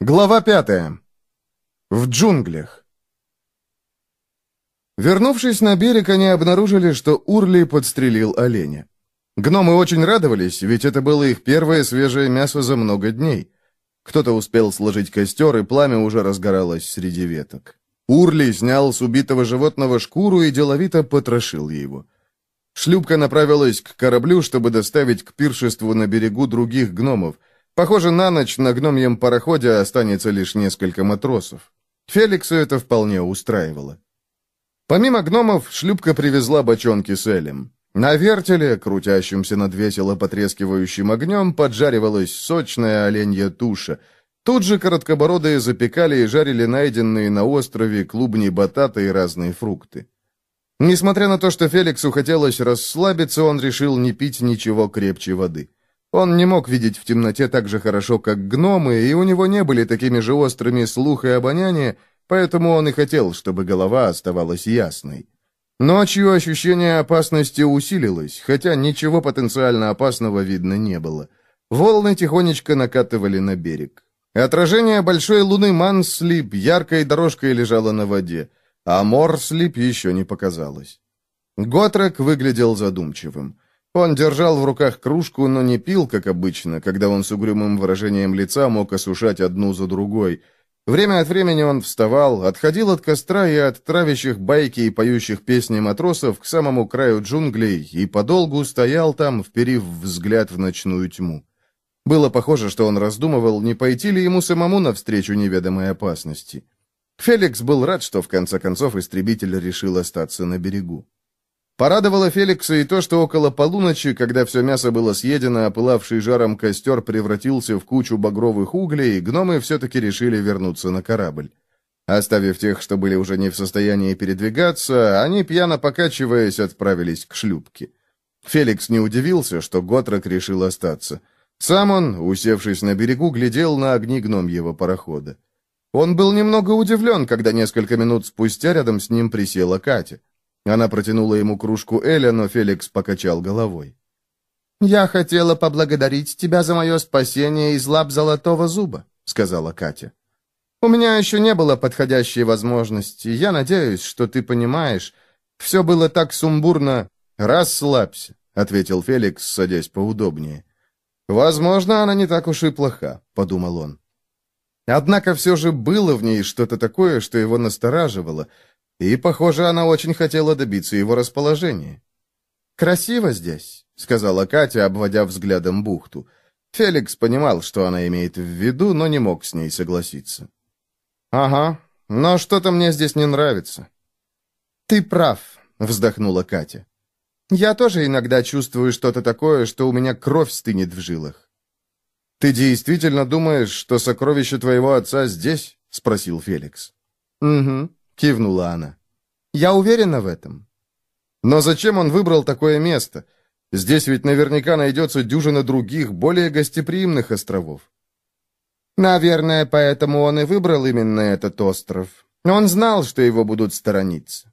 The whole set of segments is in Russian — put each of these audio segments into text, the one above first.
Глава пятая. В джунглях. Вернувшись на берег, они обнаружили, что Урли подстрелил оленя. Гномы очень радовались, ведь это было их первое свежее мясо за много дней. Кто-то успел сложить костер, и пламя уже разгоралось среди веток. Урли снял с убитого животного шкуру и деловито потрошил его. Шлюпка направилась к кораблю, чтобы доставить к пиршеству на берегу других гномов — Похоже, на ночь на гномьем пароходе останется лишь несколько матросов. Феликса это вполне устраивало. Помимо гномов, шлюпка привезла бочонки с элем. На вертеле, крутящемся над весело потрескивающим огнем, поджаривалась сочная оленья туша. Тут же короткобородые запекали и жарили найденные на острове клубни батата и разные фрукты. Несмотря на то, что Феликсу хотелось расслабиться, он решил не пить ничего крепче воды. Он не мог видеть в темноте так же хорошо, как гномы, и у него не были такими же острыми слух и обоняние, поэтому он и хотел, чтобы голова оставалась ясной. Ночью ощущение опасности усилилось, хотя ничего потенциально опасного видно не было. Волны тихонечко накатывали на берег. Отражение большой луны Манслип яркой дорожкой лежало на воде, а Морслип еще не показалось. Готрек выглядел задумчивым. Он держал в руках кружку, но не пил, как обычно, когда он с угрюмым выражением лица мог осушать одну за другой. Время от времени он вставал, отходил от костра и от травящих байки и поющих песни матросов к самому краю джунглей и подолгу стоял там, вперив взгляд в ночную тьму. Было похоже, что он раздумывал, не пойти ли ему самому навстречу неведомой опасности. Феликс был рад, что в конце концов истребитель решил остаться на берегу. Порадовало Феликса и то, что около полуночи, когда все мясо было съедено, а пылавший жаром костер превратился в кучу багровых углей, гномы все-таки решили вернуться на корабль. Оставив тех, что были уже не в состоянии передвигаться, они, пьяно покачиваясь, отправились к шлюпке. Феликс не удивился, что Готрок решил остаться. Сам он, усевшись на берегу, глядел на огни гномьего парохода. Он был немного удивлен, когда несколько минут спустя рядом с ним присела Катя. Она протянула ему кружку Эля, но Феликс покачал головой. «Я хотела поблагодарить тебя за мое спасение из лап золотого зуба», — сказала Катя. «У меня еще не было подходящей возможности. Я надеюсь, что ты понимаешь. Все было так сумбурно. Расслабься», — ответил Феликс, садясь поудобнее. «Возможно, она не так уж и плоха», — подумал он. Однако все же было в ней что-то такое, что его настораживало — и, похоже, она очень хотела добиться его расположения. «Красиво здесь», — сказала Катя, обводя взглядом бухту. Феликс понимал, что она имеет в виду, но не мог с ней согласиться. «Ага, но что-то мне здесь не нравится». «Ты прав», — вздохнула Катя. «Я тоже иногда чувствую что-то такое, что у меня кровь стынет в жилах». «Ты действительно думаешь, что сокровище твоего отца здесь?» — спросил Феликс. «Угу кивнула она. Я уверена в этом. Но зачем он выбрал такое место? Здесь ведь наверняка найдется дюжина других, более гостеприимных островов. Наверное, поэтому он и выбрал именно этот остров. Он знал, что его будут сторониться.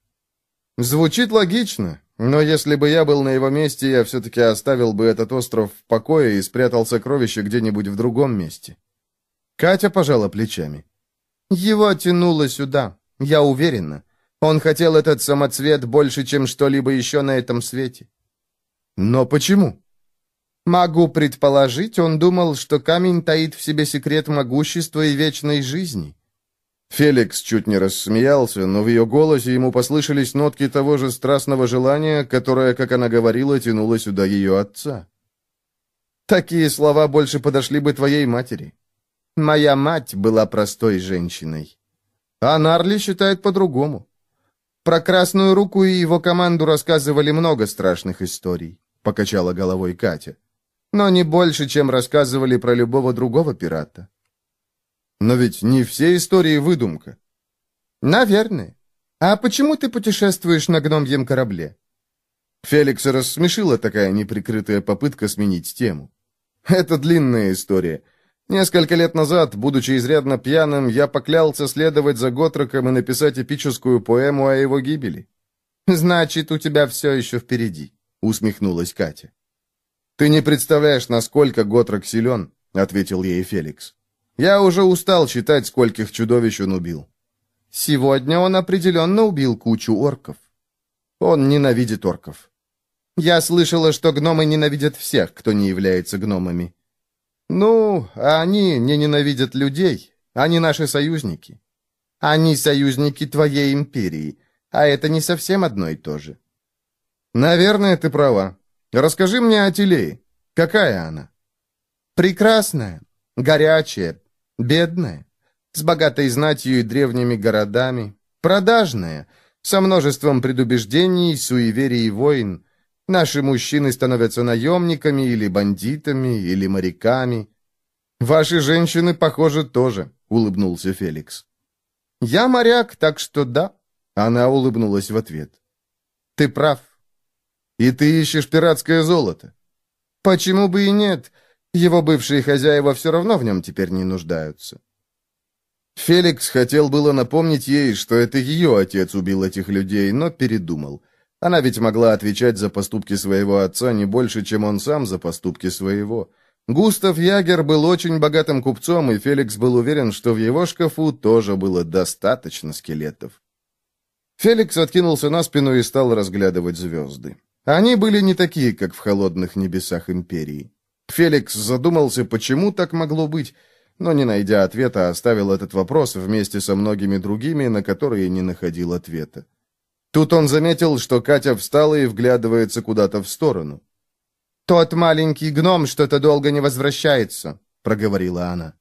Звучит логично, но если бы я был на его месте, я все-таки оставил бы этот остров в покое и спрятал сокровище где-нибудь в другом месте. Катя пожала плечами. Его тянуло сюда. Я уверена. Он хотел этот самоцвет больше, чем что-либо еще на этом свете. Но почему? Могу предположить, он думал, что камень таит в себе секрет могущества и вечной жизни. Феликс чуть не рассмеялся, но в ее голосе ему послышались нотки того же страстного желания, которое, как она говорила, тянуло сюда ее отца. Такие слова больше подошли бы твоей матери. Моя мать была простой женщиной. А Нарли считает по-другому. Про Красную Руку и его команду рассказывали много страшных историй, покачала головой Катя. Но не больше, чем рассказывали про любого другого пирата. Но ведь не все истории выдумка. Наверное. А почему ты путешествуешь на гномьем корабле? Феликса рассмешила такая неприкрытая попытка сменить тему. Это длинная история. Несколько лет назад, будучи изрядно пьяным, я поклялся следовать за Готроком и написать эпическую поэму о его гибели. «Значит, у тебя все еще впереди», — усмехнулась Катя. «Ты не представляешь, насколько Готрок силен», — ответил ей Феликс. Я уже устал считать, скольких чудовищ он убил. Сегодня он определенно убил кучу орков. Он ненавидит орков. Я слышала, что гномы ненавидят всех, кто не является гномами. Ну, а они не ненавидят людей. Они наши союзники. Они союзники твоей империи. А это не совсем одно и то же. Наверное, ты права. Расскажи мне о Телее. Какая она? Прекрасная, горячая, бедная, с богатой знатью и древними городами, продажная, со множеством предубеждений, суеверий и войн. Наши мужчины становятся наемниками или бандитами, или моряками. Ваши женщины, похоже, тоже, улыбнулся Феликс. Я моряк, так что да. Она улыбнулась в ответ. Ты прав. И ты ищешь пиратское золото. Почему бы и нет? Его бывшие хозяева все равно в нем теперь не нуждаются. Феликс хотел было напомнить ей, что это ее отец убил этих людей, но передумал. Она ведь могла отвечать за поступки своего отца не больше, чем он сам за поступки своего. Густав Ягер был очень богатым купцом, и Феликс был уверен, что в его шкафу тоже было достаточно скелетов. Феликс откинулся на спину и стал разглядывать звезды. Они были не такие, как в холодных небесах Империи. Феликс задумался, почему так могло быть, но, не найдя ответа, оставил этот вопрос вместе со многими другими, на которые не находил ответа. Тут он заметил, что Катя встала и вглядывается куда-то в сторону. «Тот маленький гном что-то долго не возвращается», — проговорила она.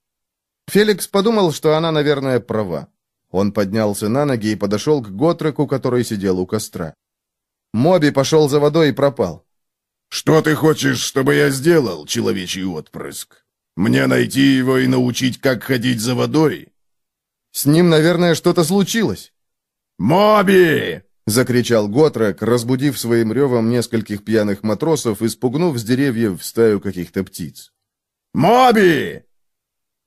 Феликс подумал, что она, наверное, права. Он поднялся на ноги и подошел к Готреку, который сидел у костра. Моби пошел за водой и пропал. «Что ты хочешь, чтобы я сделал, человечий отпрыск? Мне найти его и научить, как ходить за водой?» «С ним, наверное, что-то случилось». «Моби!» — закричал Готрек, разбудив своим ревом нескольких пьяных матросов и спугнув с деревьев стаю каких-то птиц. «Моби!»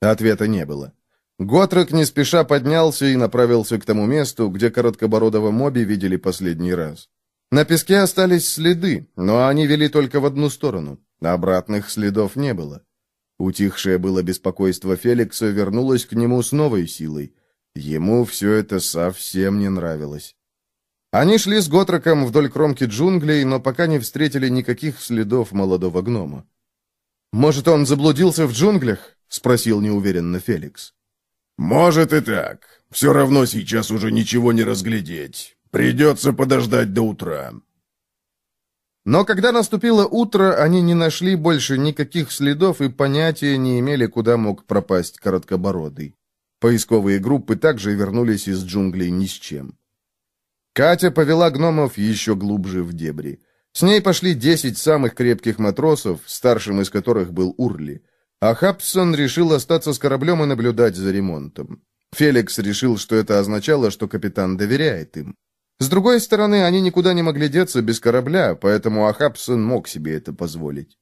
Ответа не было. Готрек не спеша поднялся и направился к тому месту, где короткобородого Моби видели последний раз. На песке остались следы, но они вели только в одну сторону. Обратных следов не было. Утихшее было беспокойство Феликса вернулось к нему с новой силой. Ему все это совсем не нравилось. Они шли с Готроком вдоль кромки джунглей, но пока не встретили никаких следов молодого гнома. «Может, он заблудился в джунглях?» — спросил неуверенно Феликс. «Может и так. Все равно сейчас уже ничего не разглядеть. Придется подождать до утра». Но когда наступило утро, они не нашли больше никаких следов и понятия не имели, куда мог пропасть Короткобородый. Поисковые группы также вернулись из джунглей ни с чем. Катя повела гномов еще глубже в дебри. С ней пошли десять самых крепких матросов, старшим из которых был Урли. А Хабсон решил остаться с кораблем и наблюдать за ремонтом. Феликс решил, что это означало, что капитан доверяет им. С другой стороны, они никуда не могли деться без корабля, поэтому Ахабсон мог себе это позволить.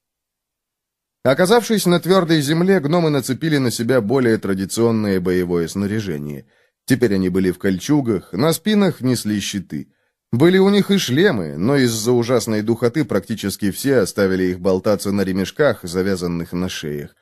Оказавшись на твердой земле, гномы нацепили на себя более традиционное боевое снаряжение. Теперь они были в кольчугах, на спинах несли щиты. Были у них и шлемы, но из-за ужасной духоты практически все оставили их болтаться на ремешках, завязанных на шеях.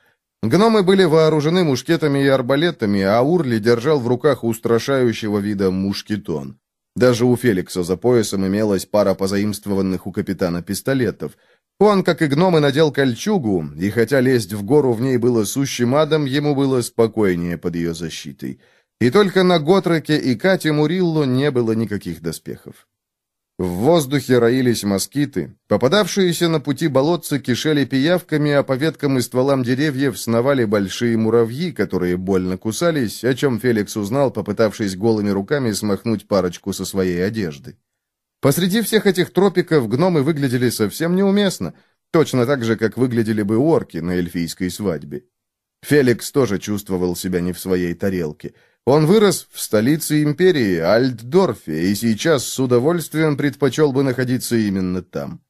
Гномы были вооружены мушкетами и арбалетами, а Урли держал в руках устрашающего вида мушкетон. Даже у Феликса за поясом имелась пара позаимствованных у капитана пистолетов. Он, как и гномы, надел кольчугу, и хотя лезть в гору в ней было сущим адом, ему было спокойнее под ее защитой. И только на Готроке и Кате Мурилло не было никаких доспехов. В воздухе роились москиты. Попадавшиеся на пути болотцы кишели пиявками, а по веткам и стволам деревьев сновали большие муравьи, которые больно кусались, о чем Феликс узнал, попытавшись голыми руками смахнуть парочку со своей одежды. Посреди всех этих тропиков гномы выглядели совсем неуместно, точно так же, как выглядели бы орки на эльфийской свадьбе. Феликс тоже чувствовал себя не в своей тарелке – он вырос в столице империи, Альтдорфе, и сейчас с удовольствием предпочел бы находиться именно там.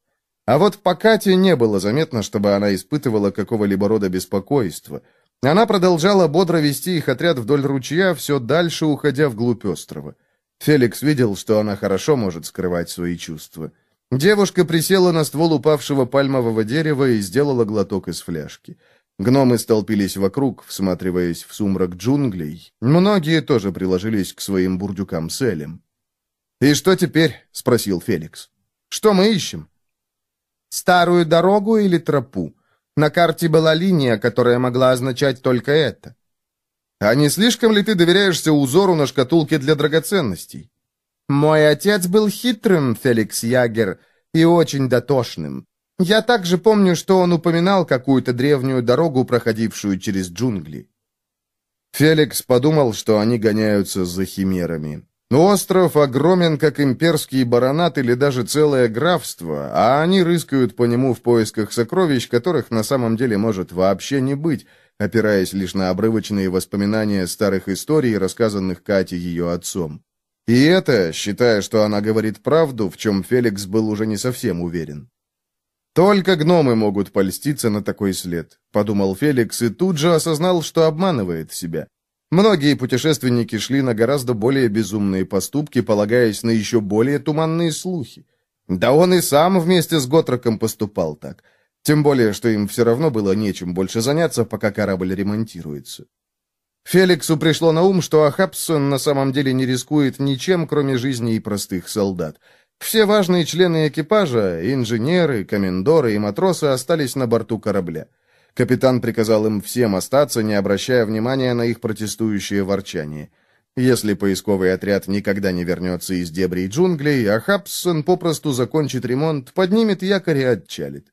А вот по Кате не было заметно, чтобы она испытывала какого-либо рода беспокойства. Она продолжала бодро вести их отряд вдоль ручья, все дальше уходя вглубь острова. Феликс видел, что она хорошо может скрывать свои чувства. Девушка присела на ствол упавшего пальмового дерева и сделала глоток из фляжки. Гномы столпились вокруг, всматриваясь в сумрак джунглей. Многие тоже приложились к своим бурдюкам с Элем. «И что теперь?» — спросил Феликс. «Что мы ищем?» «Старую дорогу или тропу? На карте была линия, которая могла означать только это». «А не слишком ли ты доверяешься узору на шкатулке для драгоценностей?» «Мой отец был хитрым, Феликс Ягер, и очень дотошным. Я также помню, что он упоминал какую-то древнюю дорогу, проходившую через джунгли. Феликс подумал, что они гоняются за химерами. Остров огромен, как имперский баронат или даже целое графство, а они рыскают по нему в поисках сокровищ, которых на самом деле может вообще не быть, опираясь лишь на обрывочные воспоминания старых историй, рассказанных Кате ее отцом. И это, считая, что она говорит правду, в чем Феликс был уже не совсем уверен. «Только гномы могут польститься на такой след», — подумал Феликс и тут же осознал, что обманывает себя. Многие путешественники шли на гораздо более безумные поступки, полагаясь на еще более туманные слухи. Да он и сам вместе с Готроком поступал так. Тем более, что им все равно было нечем больше заняться, пока корабль ремонтируется. Феликсу пришло на ум, что Ахапсон на самом деле не рискует ничем, кроме жизни и простых солдат. Все важные члены экипажа, инженеры, комендоры и матросы остались на борту корабля. Капитан приказал им всем остаться, не обращая внимания на их протестующее ворчание. Если поисковый отряд никогда не вернется из дебрей джунглей, а Хабсон попросту закончит ремонт, поднимет якорь и отчалит.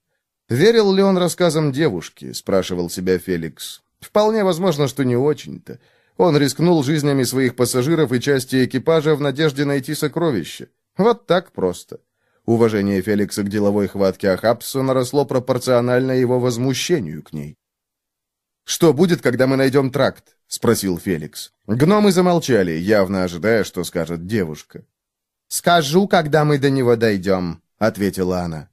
«Верил ли он рассказам девушки?» — спрашивал себя Феликс. «Вполне возможно, что не очень-то. Он рискнул жизнями своих пассажиров и части экипажа в надежде найти сокровища. Вот так просто. Уважение Феликса к деловой хватке Ахапсона росло пропорционально его возмущению к ней. «Что будет, когда мы найдем тракт?» — спросил Феликс. Гномы замолчали, явно ожидая, что скажет девушка. «Скажу, когда мы до него дойдем», — ответила она.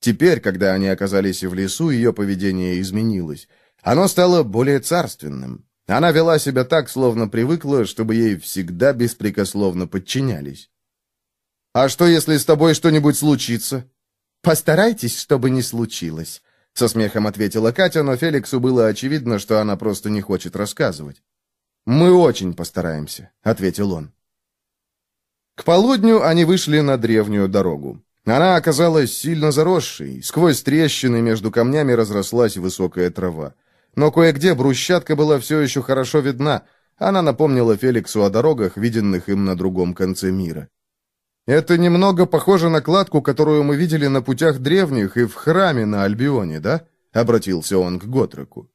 Теперь, когда они оказались в лесу, ее поведение изменилось. Оно стало более царственным. Она вела себя так, словно привыкла, чтобы ей всегда беспрекословно подчинялись. «А что, если с тобой что-нибудь случится?» «Постарайтесь, чтобы не случилось», — со смехом ответила Катя, но Феликсу было очевидно, что она просто не хочет рассказывать. «Мы очень постараемся», — ответил он. К полудню они вышли на древнюю дорогу. Она оказалась сильно заросшей, сквозь трещины между камнями разрослась высокая трава. Но кое-где брусчатка была все еще хорошо видна. Она напомнила Феликсу о дорогах, виденных им на другом конце мира. Это немного похоже на кладку, которую мы видели на путях древних и в храме на Альбионе, да? Обратился он к Готреку.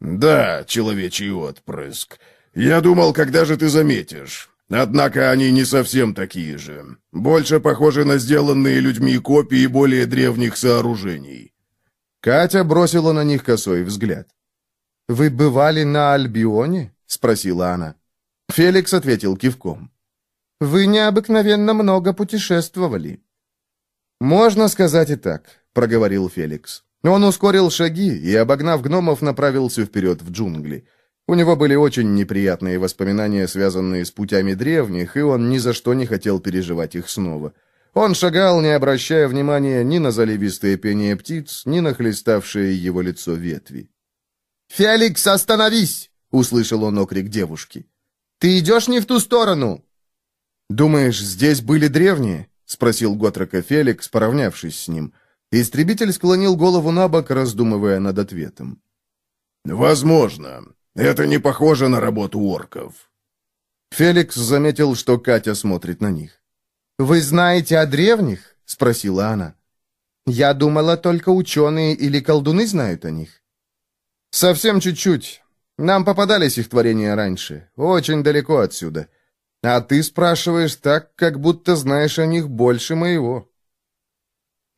Да, человечий отпрыск. Я думал, когда же ты заметишь. Однако они не совсем такие же. Больше похожи на сделанные людьми копии более древних сооружений. Катя бросила на них косой взгляд. «Вы бывали на Альбионе?» — спросила она. Феликс ответил кивком. Вы необыкновенно много путешествовали». «Можно сказать и так», — проговорил Феликс. Он ускорил шаги и, обогнав гномов, направился вперед в джунгли. У него были очень неприятные воспоминания, связанные с путями древних, и он ни за что не хотел переживать их снова. Он шагал, не обращая внимания ни на заливистое пение птиц, ни на хлеставшее его лицо ветви. «Феликс, остановись!» — услышал он окрик девушки. «Ты идешь не в ту сторону!» «Думаешь, здесь были древние?» — спросил Готрока Феликс, поравнявшись с ним. Истребитель склонил голову на бок, раздумывая над ответом. «Возможно. Это не похоже на работу орков». Феликс заметил, что Катя смотрит на них. «Вы знаете о древних?» — спросила она. «Я думала, только ученые или колдуны знают о них». «Совсем чуть-чуть. Нам попадались их творения раньше, очень далеко отсюда. А ты спрашиваешь так, как будто знаешь о них больше моего.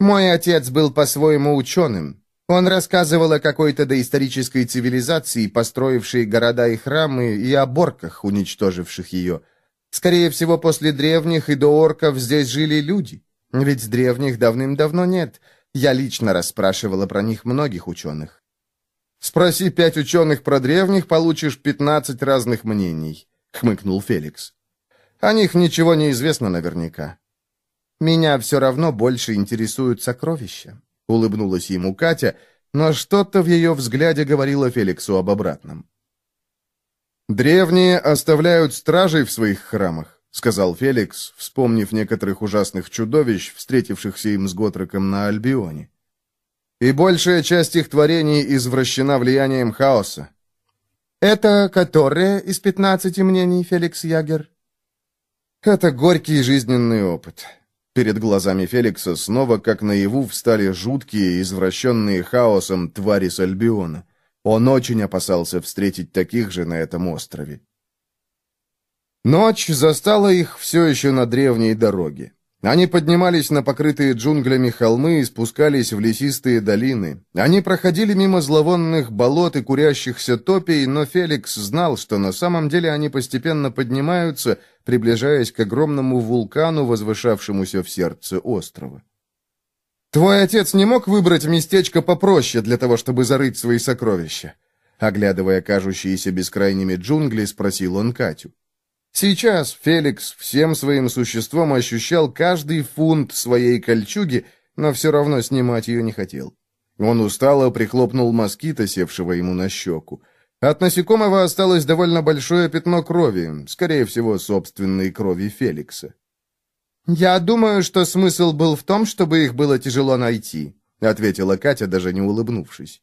Мой отец был по-своему ученым. Он рассказывал о какой-то доисторической цивилизации, построившей города и храмы, и о борках, уничтоживших ее. Скорее всего, после древних и до орков здесь жили люди. Ведь древних давным-давно нет. Я лично расспрашивала про них многих ученых. «Спроси пять ученых про древних, получишь пятнадцать разных мнений», — хмыкнул Феликс. О них ничего не известно наверняка. Меня все равно больше интересуют сокровища, улыбнулась ему Катя, но что-то в ее взгляде говорило Феликсу об обратном. «Древние оставляют стражей в своих храмах», — сказал Феликс, вспомнив некоторых ужасных чудовищ, встретившихся им с Готреком на Альбионе. «И большая часть их творений извращена влиянием хаоса». «Это которое из пятнадцати мнений, Феликс Ягер?» «Это горький жизненный опыт». Перед глазами Феликса снова, как наяву, встали жуткие, извращенные хаосом твари с Альбиона. Он очень опасался встретить таких же на этом острове. Ночь застала их все еще на древней дороге. Они поднимались на покрытые джунглями холмы и спускались в лесистые долины. Они проходили мимо зловонных болот и курящихся топей, но Феликс знал, что на самом деле они постепенно поднимаются, приближаясь к огромному вулкану, возвышавшемуся в сердце острова. «Твой отец не мог выбрать местечко попроще для того, чтобы зарыть свои сокровища?» Оглядывая кажущиеся бескрайними джунгли, спросил он Катю. Сейчас Феликс всем своим существом ощущал каждый фунт своей кольчуги, но все равно снимать ее не хотел. Он устало прихлопнул москита, севшего ему на щеку. От насекомого осталось довольно большое пятно крови, скорее всего, собственной крови Феликса. «Я думаю, что смысл был в том, чтобы их было тяжело найти», ответила Катя, даже не улыбнувшись.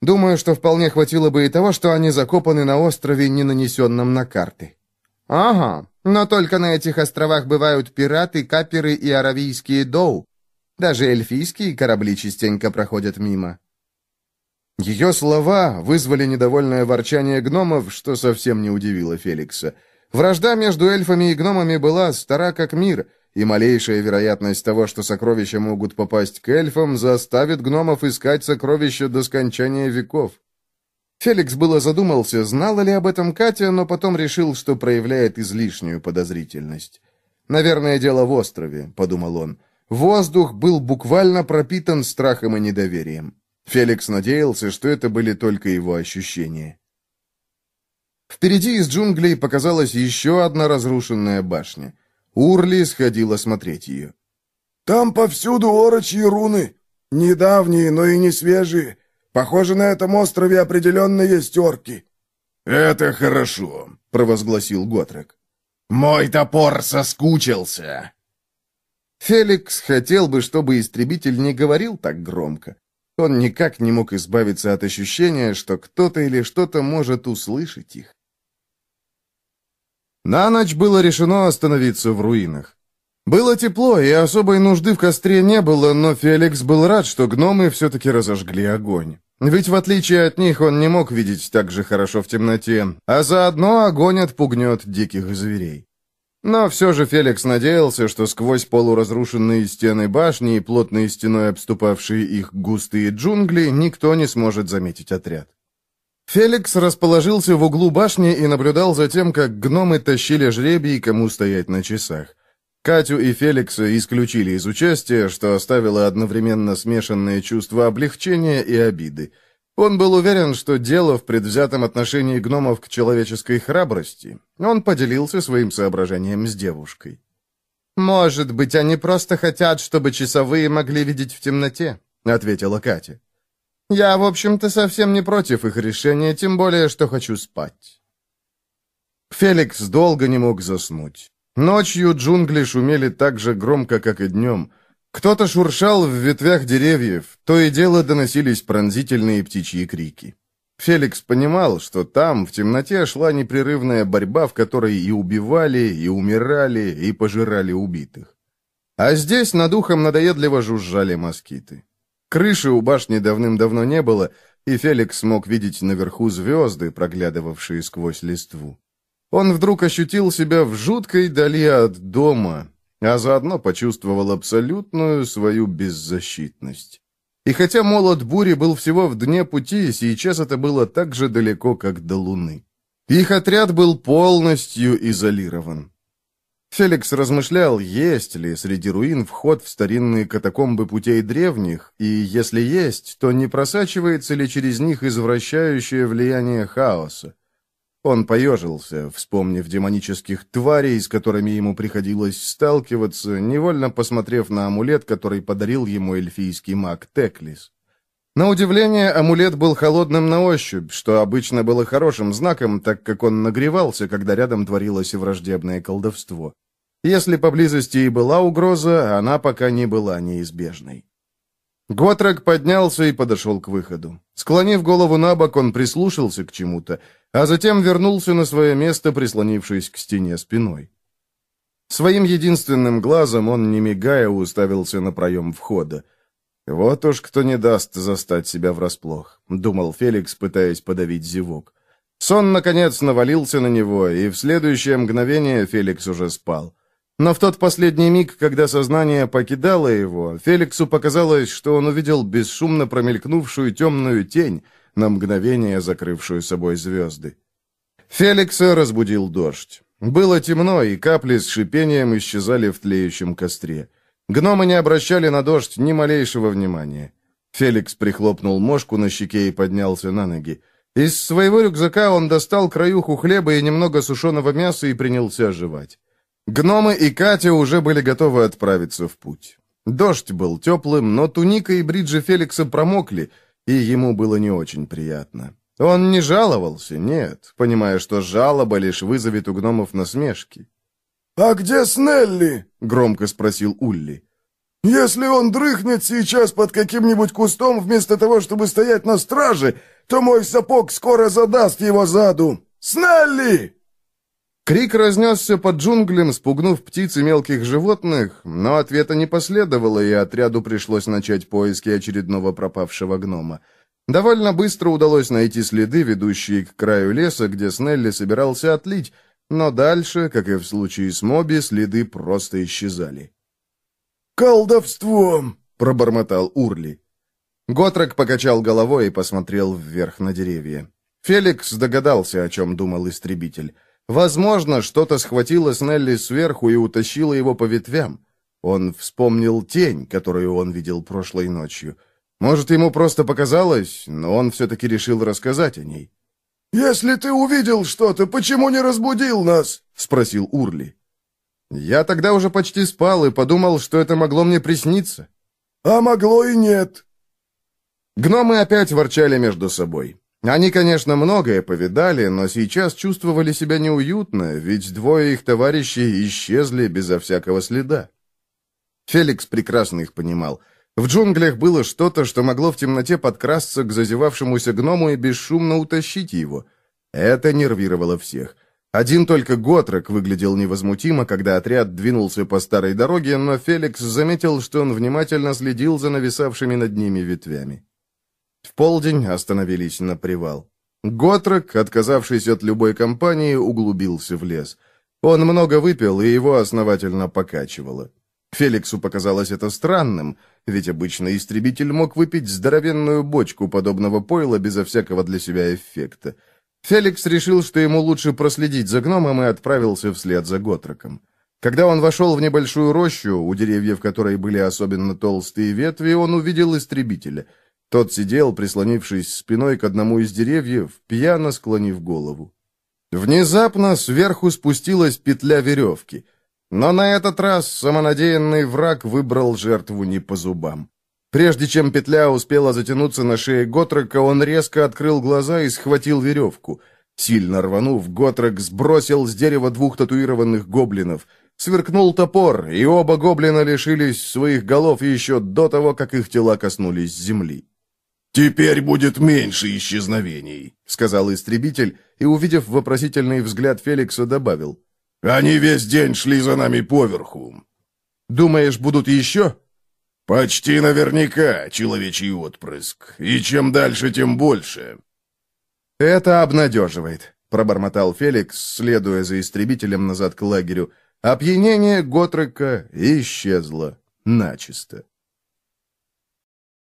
«Думаю, что вполне хватило бы и того, что они закопаны на острове, не нанесенном на карты». «Ага, но только на этих островах бывают пираты, каперы и аравийские доу. Даже эльфийские корабли частенько проходят мимо». Ее слова вызвали недовольное ворчание гномов, что совсем не удивило Феликса. Вражда между эльфами и гномами была стара как мир, и малейшая вероятность того, что сокровища могут попасть к эльфам, заставит гномов искать сокровища до скончания веков. Феликс было задумался, знала ли об этом Катя, но потом решил, что проявляет излишнюю подозрительность. «Наверное, дело в острове», — подумал он. Воздух был буквально пропитан страхом и недоверием. Феликс надеялся, что это были только его ощущения. Впереди из джунглей показалась еще одна разрушенная башня. Урли сходила смотреть ее. «Там повсюду орочьи руны. Недавние, но и не свежие. Похоже, на этом острове определенно есть орки». «Это хорошо», — провозгласил Готрек. «Мой топор соскучился». Феликс хотел бы, чтобы истребитель не говорил так громко. Он никак не мог избавиться от ощущения, что кто-то или что-то может услышать их. На ночь было решено остановиться в руинах. Было тепло, и особой нужды в костре не было, но Феликс был рад, что гномы все-таки разожгли огонь. Ведь в отличие от них он не мог видеть так же хорошо в темноте, а заодно огонь отпугнет диких зверей. Но все же Феликс надеялся, что сквозь полуразрушенные стены башни и плотные стеной обступавшие их густые джунгли никто не сможет заметить отряд. Феликс расположился в углу башни и наблюдал за тем, как гномы тащили жребий, кому стоять на часах. Катю и Феликса исключили из участия, что оставило одновременно смешанные чувства облегчения и обиды. Он был уверен, что дело в предвзятом отношении гномов к человеческой храбрости. Он поделился своим соображением с девушкой. «Может быть, они просто хотят, чтобы часовые могли видеть в темноте», — ответила Катя. «Я, в общем-то, совсем не против их решения, тем более, что хочу спать». Феликс долго не мог заснуть. Ночью джунгли шумели так же громко, как и днем. Кто-то шуршал в ветвях деревьев, то и дело доносились пронзительные птичьи крики. Феликс понимал, что там, в темноте, шла непрерывная борьба, в которой и убивали, и умирали, и пожирали убитых. А здесь над ухом надоедливо жужжали москиты. Крыши у башни давным-давно не было, и Феликс смог видеть наверху звезды, проглядывавшие сквозь листву. Он вдруг ощутил себя в жуткой дали от дома, а заодно почувствовал абсолютную свою беззащитность. И хотя молот бури был всего в дне пути, сейчас это было так же далеко, как до луны. Их отряд был полностью изолирован. Феликс размышлял, есть ли среди руин вход в старинные катакомбы путей древних, и если есть, то не просачивается ли через них извращающее влияние хаоса. Он поежился, вспомнив демонических тварей, с которыми ему приходилось сталкиваться, невольно посмотрев на амулет, который подарил ему эльфийский маг Теклис. На удивление, амулет был холодным на ощупь, что обычно было хорошим знаком, так как он нагревался, когда рядом творилось враждебное колдовство. Если поблизости и была угроза, она пока не была неизбежной. Готрек поднялся и подошел к выходу. Склонив голову на бок, он прислушался к чему-то, а затем вернулся на свое место, прислонившись к стене спиной. Своим единственным глазом он, не мигая, уставился на проем входа. «Вот уж кто не даст застать себя врасплох», — думал Феликс, пытаясь подавить зевок. Сон, наконец, навалился на него, и в следующее мгновение Феликс уже спал. Но в тот последний миг, когда сознание покидало его, Феликсу показалось, что он увидел бесшумно промелькнувшую темную тень, на мгновение закрывшую собой звезды. Феликса разбудил дождь. Было темно, и капли с шипением исчезали в тлеющем костре. Гномы не обращали на дождь ни малейшего внимания. Феликс прихлопнул мошку на щеке и поднялся на ноги. Из своего рюкзака он достал краюху хлеба и немного сушеного мяса и принялся жевать. Гномы и Катя уже были готовы отправиться в путь. Дождь был теплым, но туника и бриджи Феликса промокли, и ему было не очень приятно. Он не жаловался, нет, понимая, что жалоба лишь вызовет у гномов насмешки. «А где Снелли?» — громко спросил Улли. «Если он дрыхнет сейчас под каким-нибудь кустом вместо того, чтобы стоять на страже, то мой сапог скоро задаст его заду. Снелли!» Крик разнесся под джунглем, спугнув птиц и мелких животных, но ответа не последовало, и отряду пришлось начать поиски очередного пропавшего гнома. Довольно быстро удалось найти следы, ведущие к краю леса, где Снелли собирался отлить, но дальше, как и в случае с Моби, следы просто исчезали. «Колдовством!» — пробормотал Урли. Готрек покачал головой и посмотрел вверх на деревья. Феликс догадался, о чем думал истребитель. Возможно, что-то схватило Снелли сверху и утащило его по ветвям. Он вспомнил тень, которую он видел прошлой ночью. Может, ему просто показалось, но он все-таки решил рассказать о ней. «Если ты увидел что-то, почему не разбудил нас?» — спросил Урли. «Я тогда уже почти спал и подумал, что это могло мне присниться». «А могло и нет». Гномы опять ворчали между собой. Они, конечно, многое повидали, но сейчас чувствовали себя неуютно, ведь двое их товарищей исчезли безо всякого следа. Феликс прекрасно их понимал — в джунглях было что-то, что могло в темноте подкрасться к зазевавшемуся гному и бесшумно утащить его. Это нервировало всех. Один только Готрек выглядел невозмутимо, когда отряд двинулся по старой дороге, но Феликс заметил, что он внимательно следил за нависавшими над ними ветвями. В полдень остановились на привал. Готрек, отказавшись от любой компании, углубился в лес. Он много выпил, и его основательно покачивало. Феликсу показалось это странным, ведь обычно истребитель мог выпить здоровенную бочку подобного пойла безо всякого для себя эффекта. Феликс решил, что ему лучше проследить за гномом и отправился вслед за Готроком. Когда он вошел в небольшую рощу, у деревьев которой были особенно толстые ветви, он увидел истребителя. Тот сидел, прислонившись спиной к одному из деревьев, пьяно склонив голову. Внезапно сверху спустилась петля веревки — но на этот раз самонадеянный враг выбрал жертву не по зубам. Прежде чем петля успела затянуться на шее Готрека, он резко открыл глаза и схватил веревку. Сильно рванув, Готрек сбросил с дерева двух татуированных гоблинов. Сверкнул топор, и оба гоблина лишились своих голов еще до того, как их тела коснулись земли. «Теперь будет меньше исчезновений», — сказал истребитель, и, увидев вопросительный взгляд Феликса, добавил. Они весь день шли за нами поверху. Думаешь, будут еще? Почти наверняка, человечий отпрыск. И чем дальше, тем больше. Это обнадеживает, пробормотал Феликс, следуя за истребителем назад к лагерю. Опьянение Готрека исчезло начисто.